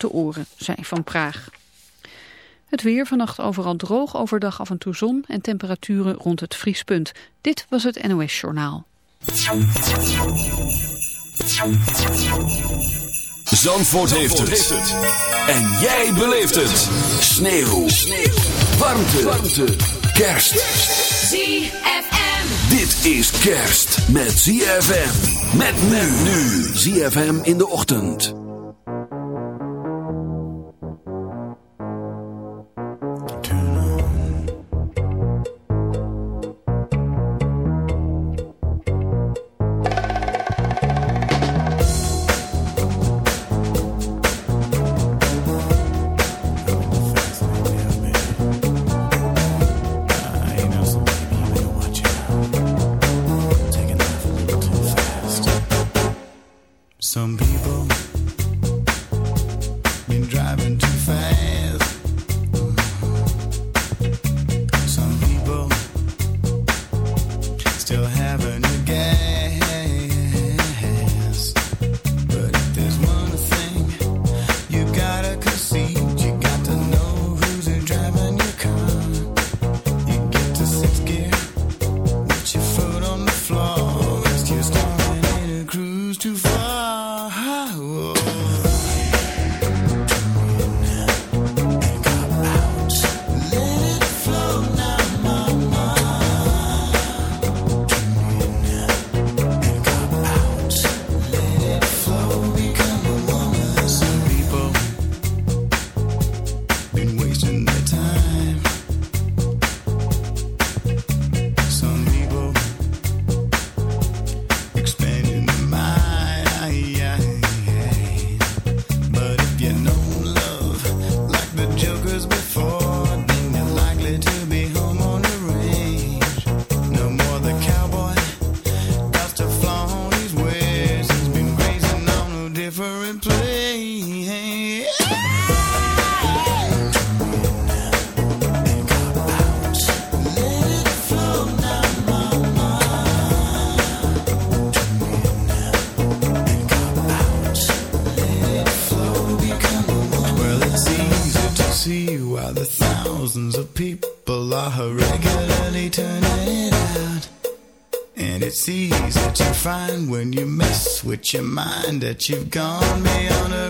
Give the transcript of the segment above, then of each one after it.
te oren, zijn Van Praag. Het weer vannacht overal droog, overdag af en toe zon en temperaturen rond het vriespunt. Dit was het NOS Journaal. Zandvoort, heeft, het. En jij beleeft het. Sneeuw. Warmte. Warmte. Kerst. ZFM. Dit is kerst met ZFM. Met nu. nu. ZFM in de ochtend. that you've gone beyond a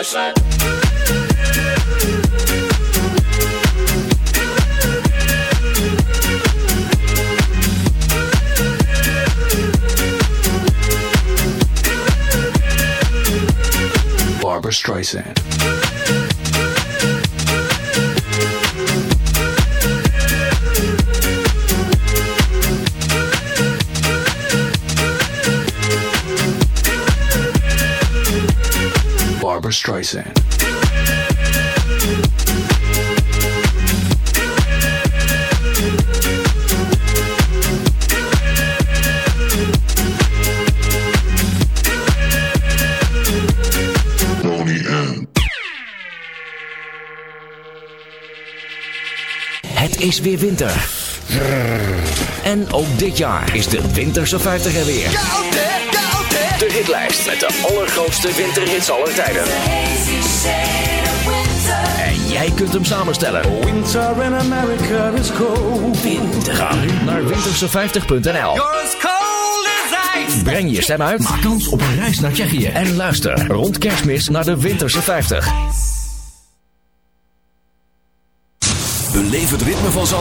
slide. Barbara Streisand. Het is weer winter. En ook dit jaar is de Winterse 50 er weer hitlijst met de allergrootste winterhits aller tijden. En jij kunt hem samenstellen. Winter in America is cold. Winter. Ga nu naar winterse50.nl. Breng je stem uit. Maak kans op een reis naar Tsjechië. En luister rond kerstmis naar de Winterse 50.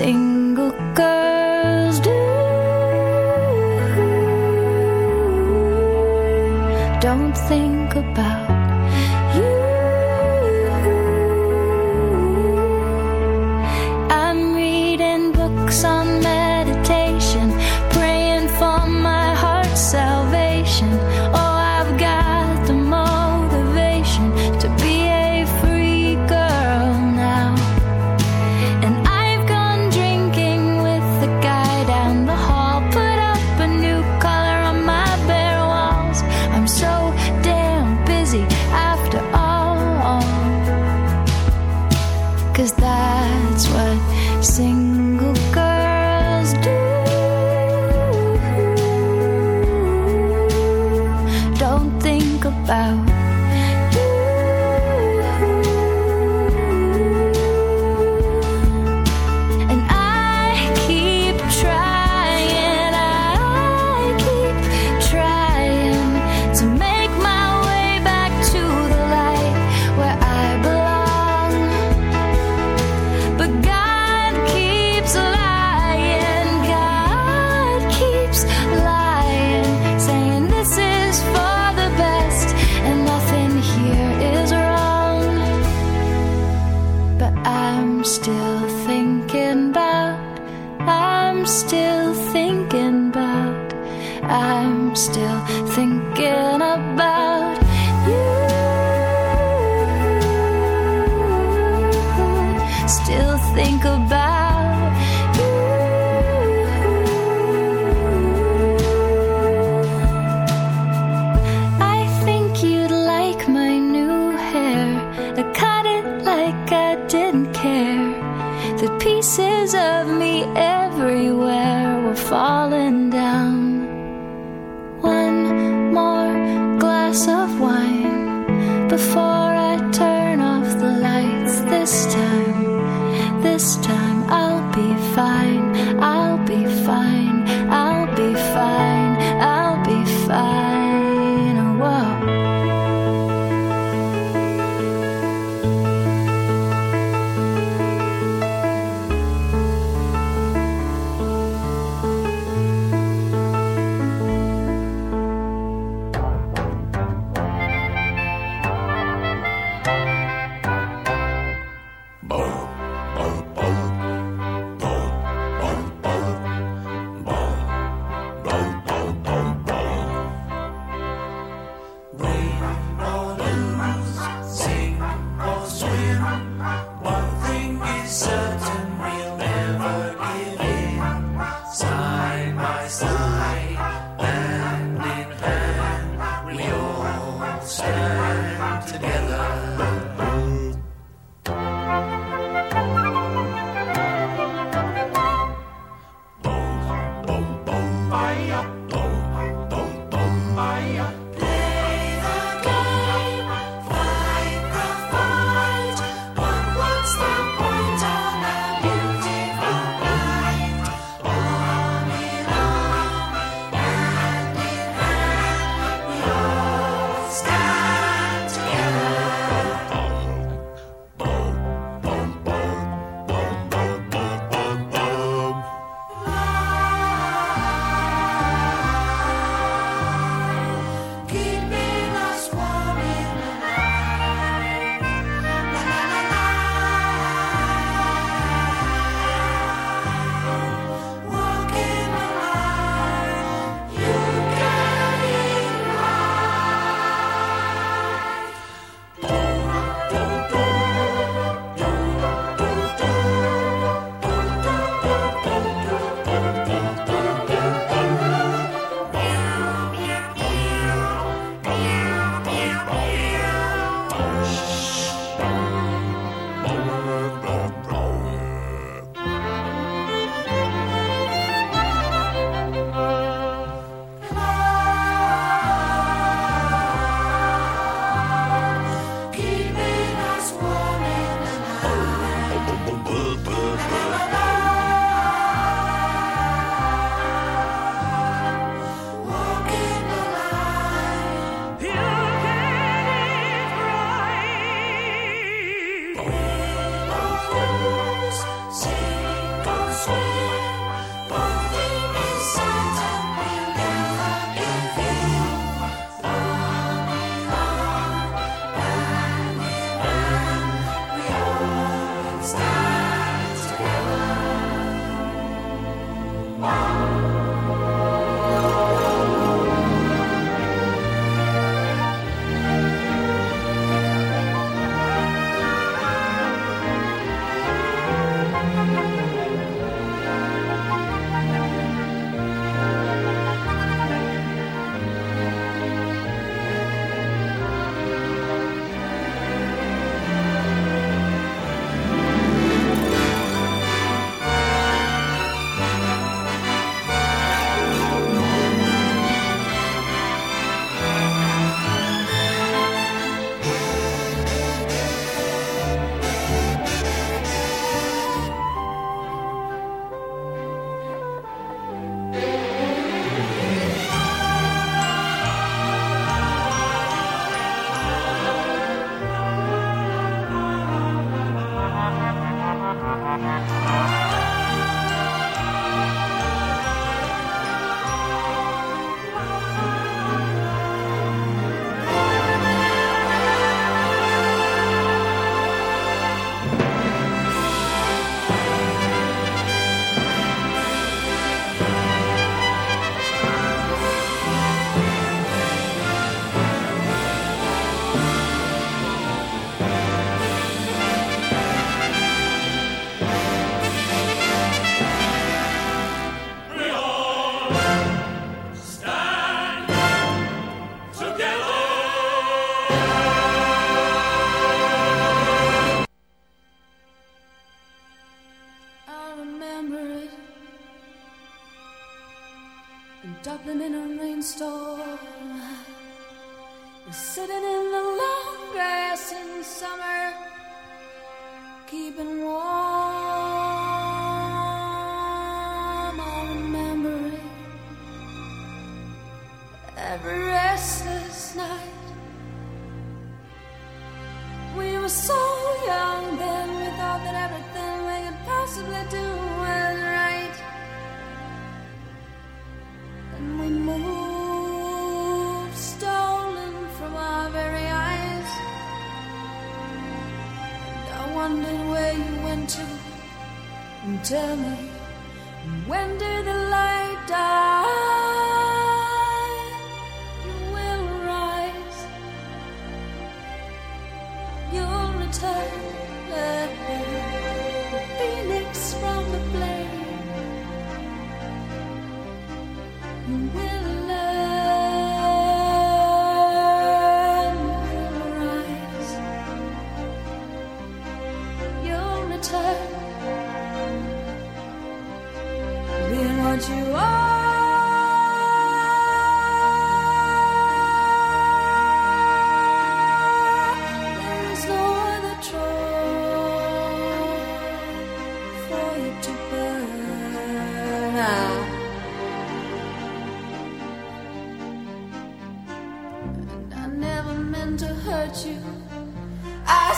single girls do. Don't think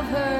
love her.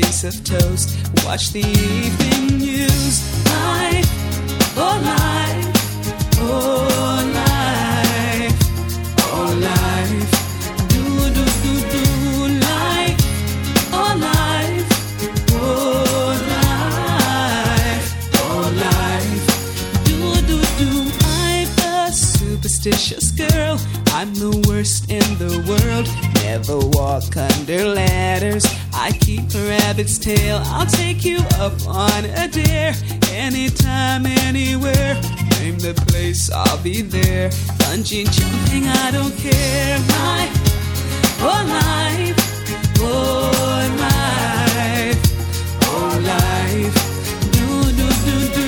piece of toast. Watch the a dear. Anytime, anywhere. Name the place, I'll be there. Bungee jumping, I don't care. My, oh life, oh life, oh life. Do, do, do, do.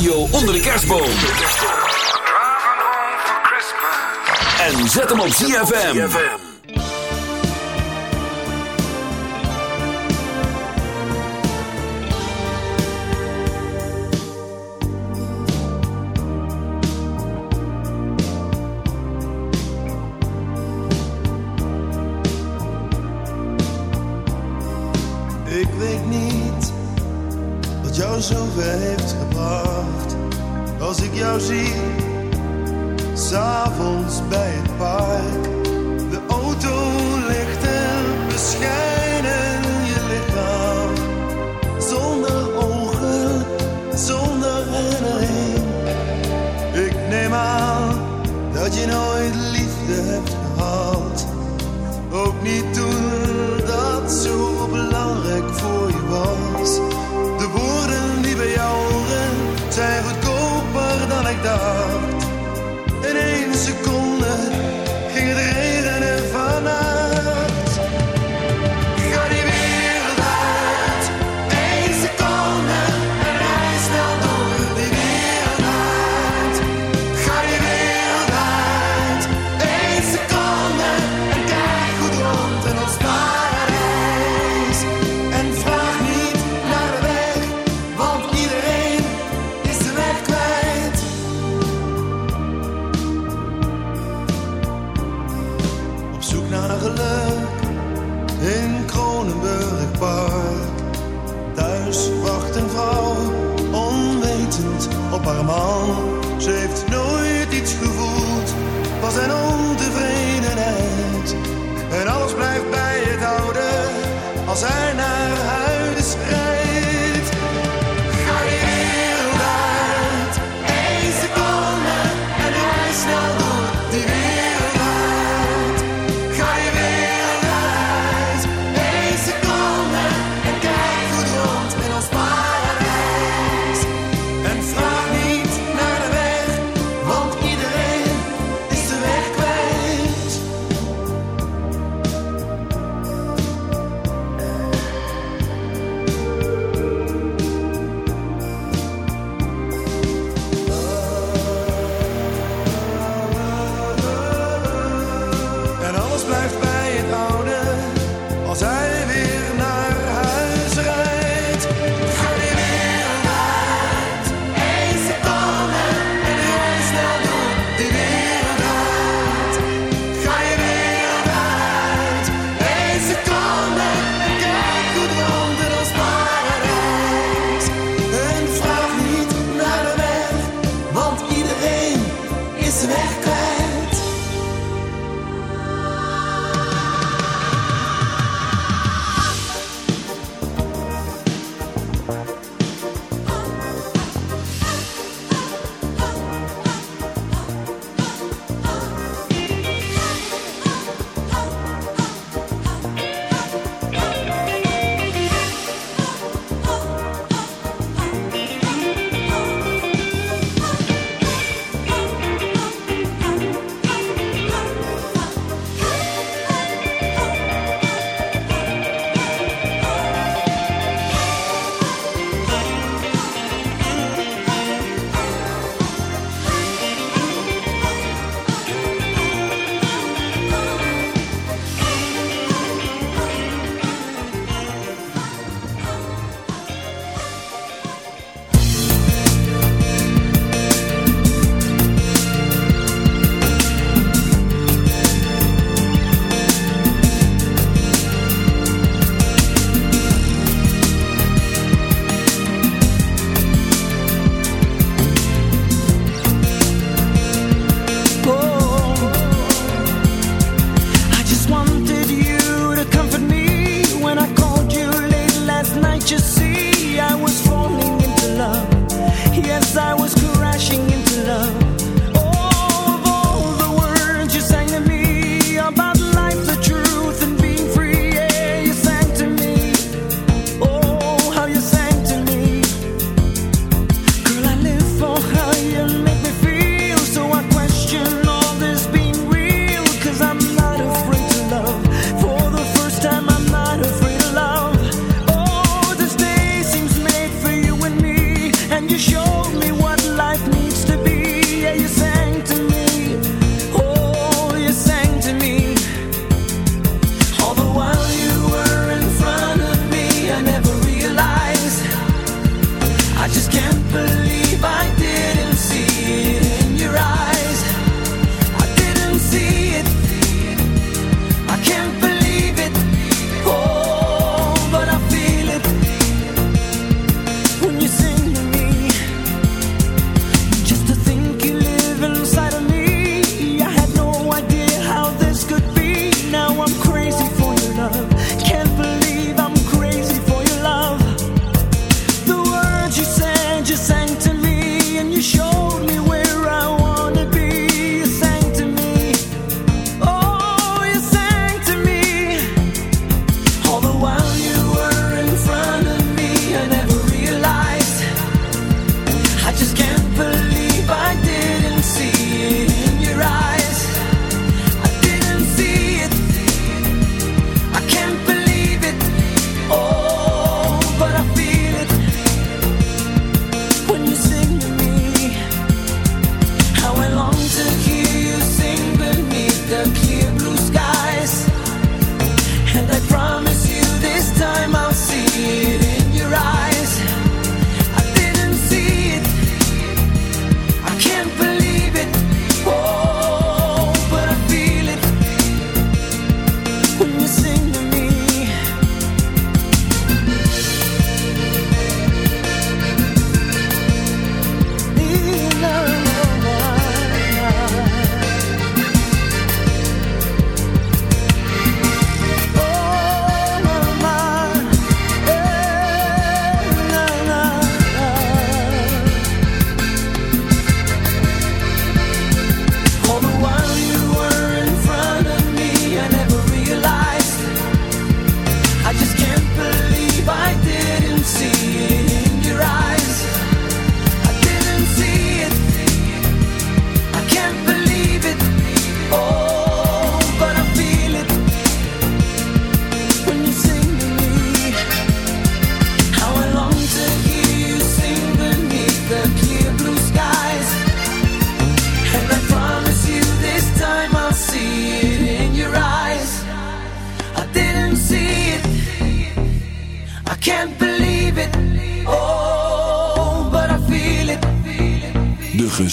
radio onder de kerstboom. En zet hem op ZFM. Ik weet niet jou zover heeft gebracht. Als ik jou zie, s'avonds bij het park. De auto ligt en bescheiden je lichaam. Zonder ogen, zonder herinnering. Ik neem aan dat je nooit olvidar.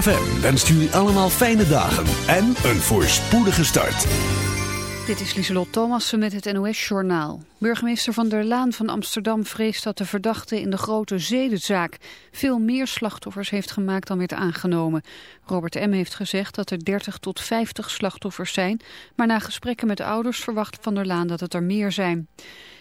ZFM wenst jullie allemaal fijne dagen en een voorspoedige start. Dit is Lieselot Thomassen met het NOS-journaal. Burgemeester Van der Laan van Amsterdam vreest dat de verdachte in de grote zedenzaak veel meer slachtoffers heeft gemaakt dan werd aangenomen. Robert M. heeft gezegd dat er 30 tot 50 slachtoffers zijn, maar na gesprekken met ouders verwacht Van der Laan dat het er meer zijn.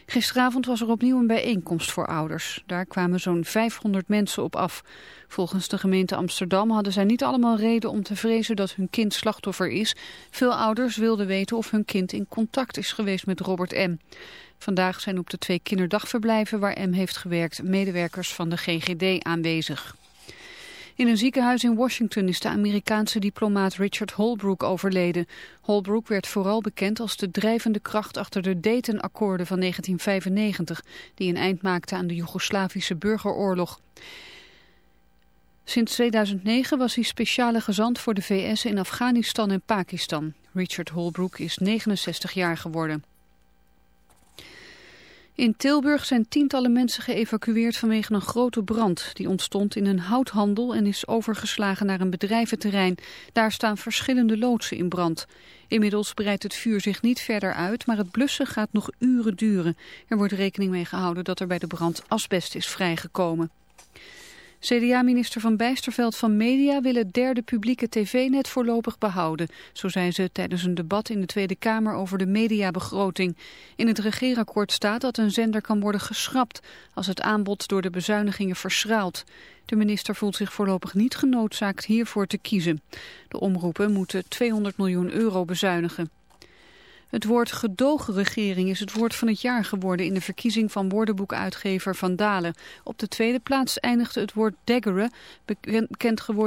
Gisteravond was er opnieuw een bijeenkomst voor ouders. Daar kwamen zo'n 500 mensen op af. Volgens de gemeente Amsterdam hadden zij niet allemaal reden om te vrezen dat hun kind slachtoffer is. Veel ouders wilden weten of hun kind in contact is geweest met Robert M. Vandaag zijn op de twee kinderdagverblijven waar M heeft gewerkt medewerkers van de GGD aanwezig. In een ziekenhuis in Washington is de Amerikaanse diplomaat Richard Holbrooke overleden. Holbrooke werd vooral bekend als de drijvende kracht achter de Dayton-akkoorden van 1995... die een eind maakten aan de Joegoslavische burgeroorlog. Sinds 2009 was hij speciale gezant voor de VS in Afghanistan en Pakistan. Richard Holbrooke is 69 jaar geworden. In Tilburg zijn tientallen mensen geëvacueerd vanwege een grote brand. Die ontstond in een houthandel en is overgeslagen naar een bedrijventerrein. Daar staan verschillende loodsen in brand. Inmiddels breidt het vuur zich niet verder uit, maar het blussen gaat nog uren duren. Er wordt rekening mee gehouden dat er bij de brand asbest is vrijgekomen. CDA-minister Van Bijsterveld van Media wil het derde publieke tv-net voorlopig behouden. Zo zei ze tijdens een debat in de Tweede Kamer over de mediabegroting. In het regeerakkoord staat dat een zender kan worden geschrapt als het aanbod door de bezuinigingen verschraalt. De minister voelt zich voorlopig niet genoodzaakt hiervoor te kiezen. De omroepen moeten 200 miljoen euro bezuinigen. Het woord gedoogregering is het woord van het jaar geworden in de verkiezing van woordenboekuitgever Van Dalen. Op de tweede plaats eindigde het woord daggeren, bekend geworden